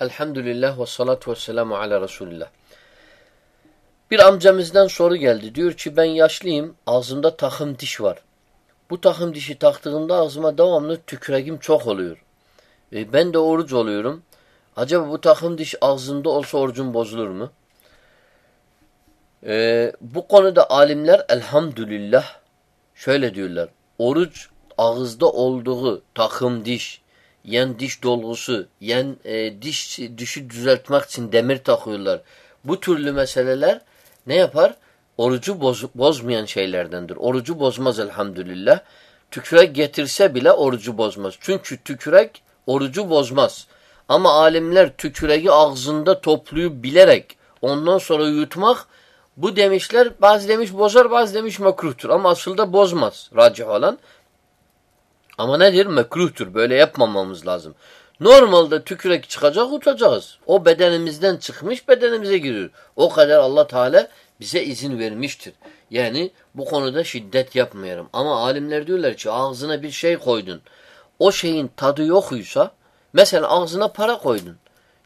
Elhamdülillah ve salatu ve selamu ala Resulillah. Bir amcamızdan soru geldi. Diyor ki ben yaşlıyım. Ağzımda takım diş var. Bu takım dişi taktığımda ağzıma devamlı tüküregim çok oluyor. E, ben de oruç oluyorum. Acaba bu takım diş ağzımda olsa orucum bozulur mu? E, bu konuda alimler elhamdülillah şöyle diyorlar. Oruç ağızda olduğu takım diş, yen diş dolgusu, yen e, diş dişi düzeltmek için demir takıyorlar. Bu türlü meseleler ne yapar? Orucu boz, bozmayan şeylerdendir. Orucu bozmaz elhamdülillah. Tükürek getirse bile orucu bozmaz. Çünkü tükürek orucu bozmaz. Ama alimler tüküreği ağzında toplayıp bilerek ondan sonra yutmak bu demişler bazı demiş bozar bazı demiş makruhtur. Ama aslında bozmaz racih olan. Ama nedir? Mekruhtur. Böyle yapmamamız lazım. Normalde tükürek çıkacak utacağız. O bedenimizden çıkmış bedenimize giriyor. O kadar Allah Teala bize izin vermiştir. Yani bu konuda şiddet yapmayalım. Ama alimler diyorlar ki ağzına bir şey koydun. O şeyin tadı yokuysa mesela ağzına para koydun.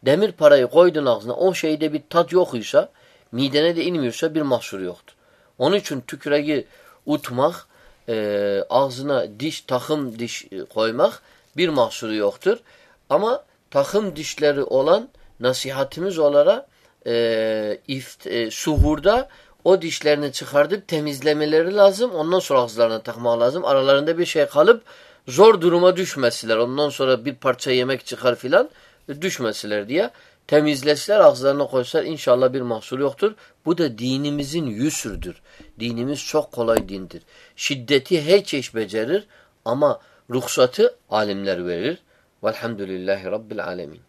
Demir parayı koydun ağzına o şeyde bir tat yokuysa midene de inmiyorsa bir mahsuru yoktur. Onun için tüküreği utmak e, ağzına diş takım diş koymak bir mahsuru yoktur. Ama takım dişleri olan nasihatimiz olarak e, ift, e, suhurda o dişlerini çıkartıp temizlemeleri lazım. Ondan sonra ağızlarına takmak lazım. Aralarında bir şey kalıp zor duruma düşmesiler. Ondan sonra bir parça yemek çıkar filan düşmesiler diye temizleseler ağızlarına koysalar inşallah bir mahsur yoktur. Bu da dinimizin yüsürdür. Dinimiz çok kolay dindir. Şiddeti her çeşit becerir ama ruhsatı alimler verir. Velhamdülillahi Rabbil alemin.